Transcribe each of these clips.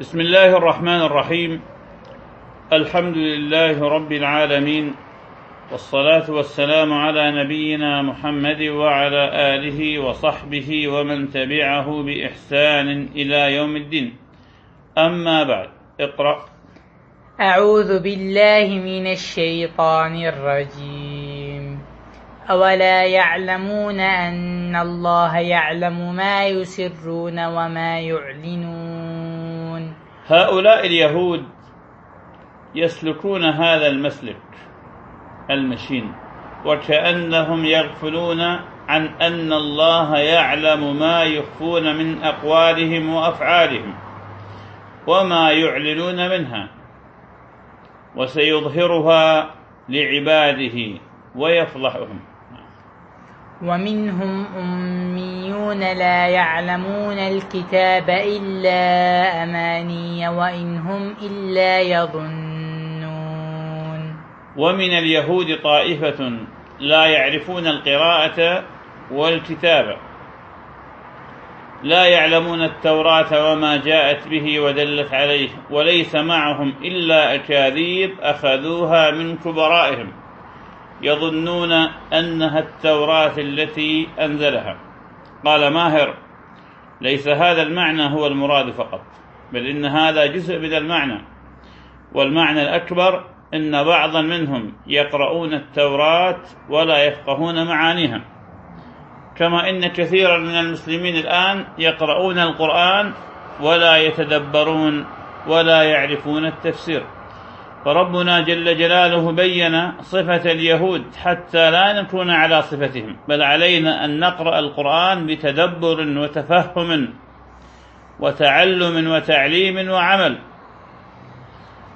بسم الله الرحمن الرحيم. الحمد لله رب العالمين والصلاة والسلام على نبينا محمد وعلى آله وصحبه ومن تبعه بإحسان إلى يوم الدين. أما بعد اقرأ. أعوذ بالله من الشيطان الرجيم. أولا يعلمون أن الله يعلم ما يسرون وما يعلنون. هؤلاء اليهود يسلكون هذا المسلك المشين وكأنهم يغفلون عن أن الله يعلم ما يخفون من أقوالهم وأفعالهم وما يعلنون منها وسيظهرها لعباده ويفضحهم. ومنهم أميون لا يعلمون الكتاب إلا أماني وإن هم إلا يظنون. ومن اليهود طائفة لا يعرفون القراءة والكتابة لا يعلمون التوراة وما جاءت به ودلت عليه وليس معهم إلا أكاذيب أخذوها من كبرائهم. يظنون أنها التوراة التي أنزلها. قال ماهر ليس هذا المعنى هو المراد فقط بل إن هذا جزء من المعنى. والمعنى الأكبر إن بعضا منهم يقرؤون التوراة ولا يفقهون معانيها. كما إن كثيرا من المسلمين الآن يقرؤون القرآن ولا يتدبرون ولا يعرفون التفسير. فربنا جل جلاله بين صفة اليهود حتى لا نكون على صفتهم بل علينا أن نقرأ القرآن بتدبر وتفهم وتعلم وتعليم وعمل.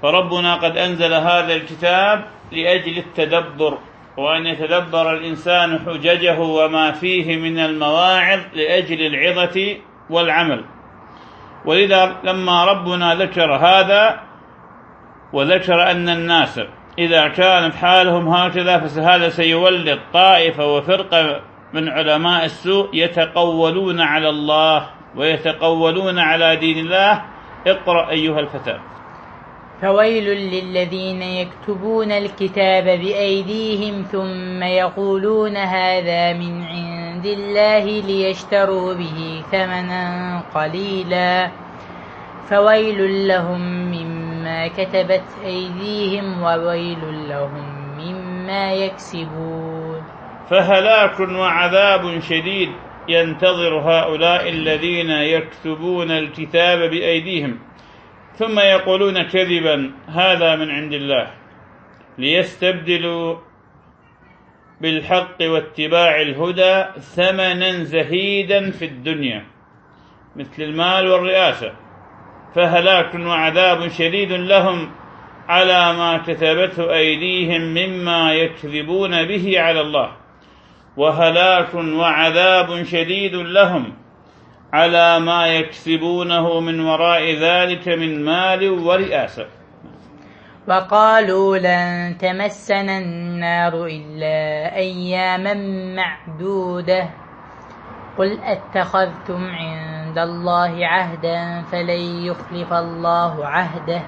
فربنا قد أنزل هذا الكتاب لأجل التدبر وأن يتدبر الإنسان حججه وما فيه من المواعظ لأجل العظة والعمل. ولذا لما ربنا ذكر هذا وذكر أن الناس إذا كانت حالهم هكذا فهذا سيولد طائفة وفرقة من علماء السوء يتقولون على الله ويتقولون على دين الله. اقرأ أيها الفتى فويل للذين يكتبون الكتاب بأيديهم ثم يقولون هذا من عند الله ليشتروا به ثمنا قليلا. فويل لهم مما كتبت أيديهم وويل لهم مما يكسبون. فهلاك وعذاب شديد ينتظر هؤلاء الذين يكتبون الكتاب بأيديهم ثم يقولون كذبا هذا من عند الله. ليستبدلوا بالحق واتباع الهدى ثمنا زهيدا في الدنيا مثل المال والرئاسة. فهلاك وعذاب شديد لهم على ما كتبته أيديهم مما يكذبون به على الله. وهلاك وعذاب شديد لهم على ما يكسبونه من وراء ذلك من مال ورئاسة. وقالوا لن تمسنا النار إلا أياما معدودة. قل أتخذتم عند الله عهدا فلن يخلف الله عهده.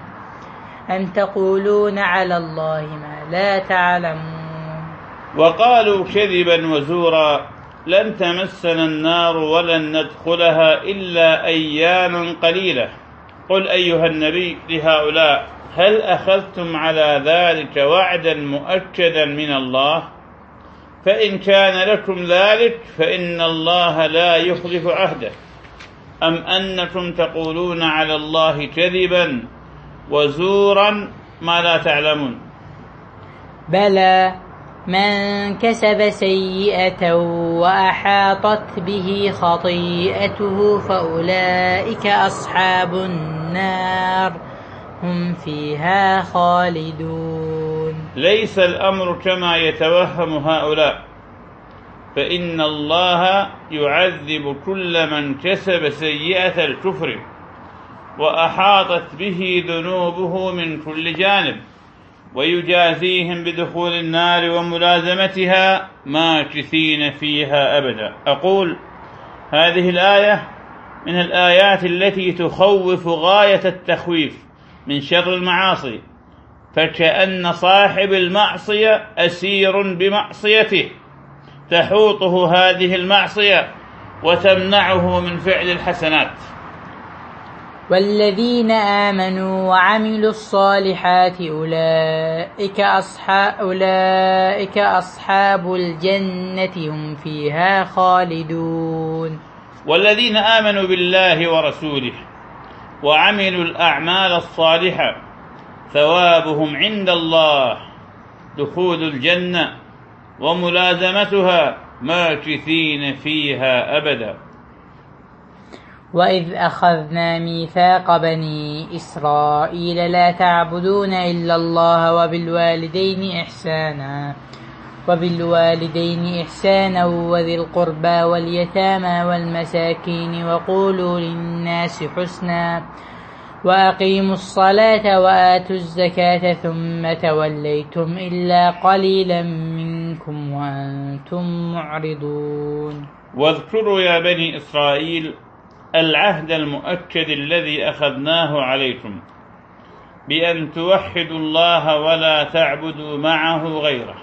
أم تقولون على الله ما لا تعلمون؟ وقالوا كذبا وزورا لن تمسنا النار ولن ندخلها إلا أياما قليلة. قل أيها النبي لهؤلاء هل أخذتم على ذلك وعدا مؤكدا من الله؟ فإن كان لكم ذلك فإن الله لا يخلف عهده. أم أنكم تقولون على الله كذبا وزورا ما لا تعلمون؟ بلى من كسب سيئة وأحاطت به خطيئته فأولئك أصحاب النار هم فيها خالدون. ليس الأمر كما يتوهم هؤلاء. فإن الله يعذب كل من كسب سيئة الكفر وأحاطت به ذنوبه من كل جانب ويجازيهم بدخول النار وملازمتها ماكثين فيها أبدا. أقول هذه الآية من الآيات التي تخوف غاية التخويف من شر المعاصي فكأن صاحب المعصية أسير بمعصيته. تحوطه هذه المعصية وتمنعه من فعل الحسنات. والذين آمنوا وعملوا الصالحات أولئك أصحاب, أولئك أصحاب الجنة هم فيها خالدون. والذين آمنوا بالله ورسوله وعملوا الأعمال الصالحة ثوابهم عند الله دخول الجنة. وملازمتها ماكثين فيها أبدا. وإذ أخذنا ميثاق بني إسرائيل لا تعبدون إلا الله وبالوالدين إحسانا وبالوالدين إحسانا وذي القربى واليتامى والمساكين وقولوا للناس حسنا. وأقيموا الصلاة وآتوا الزكاة ثم توليتم إلا قليلا منكم وأنتم معرضون. واذكروا يا بني إسرائيل العهد المؤكد الذي أخذناه عليكم بأن توحدوا الله ولا تعبدوا معه غيره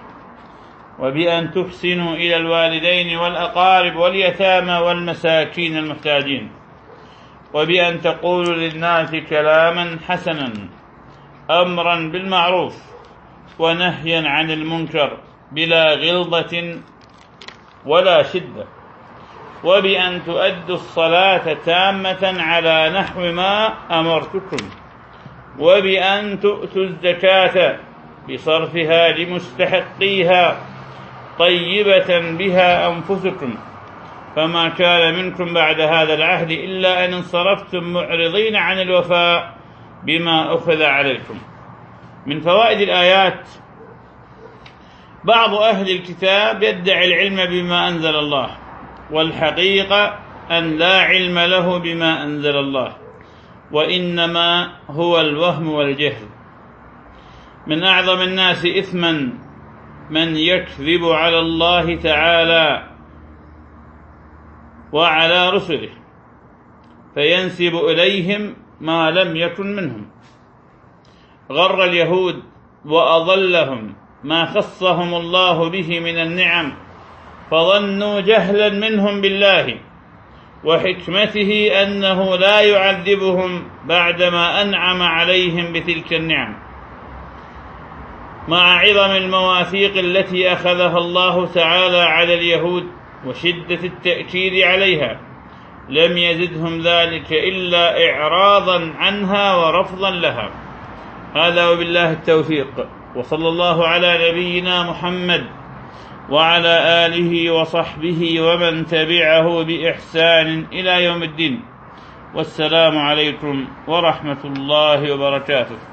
وبأن تحسنوا إلى الوالدين والأقارب واليتامى والمساكين المحتاجين. وبأن تقولوا للناس كلاما حسنا أمرا بالمعروف ونهيا عن المنكر بلا غلظة ولا شدة وبأن تؤدوا الصلاة تامة على نحو ما أمرتكم وبأن تؤتوا الزكاة بصرفها لمستحقيها طيبة بها أنفسكم. فما كان منكم بعد هذا العهد إلا أن انصرفتم معرضين عن الوفاء بما أخذ عليكم. من فوائد الآيات بعض أهل الكتاب يدعي العلم بما أنزل الله والحقيقة أن لا علم له بما أنزل الله وإنما هو الوهم والجهل. من أعظم الناس إثما من يكذب على الله تعالى وعلى رسله فينسب إليهم ما لم يكن منهم. غر اليهود وأضلهم ما خصهم الله به من النعم فظنوا جهلا منهم بالله وحكمته أنه لا يعذبهم بعدما أنعم عليهم بتلك النعم. مع عظم المواثيق التي أخذها الله تعالى على اليهود وشدة التأكيد عليها. لم يزدهم ذلك إلا إعراضا عنها ورفضا لها. هذا وبالله التوفيق. وصلى الله على نبينا محمد وعلى آله وصحبه ومن تبعه بإحسان إلى يوم الدين. والسلام عليكم ورحمة الله وبركاته.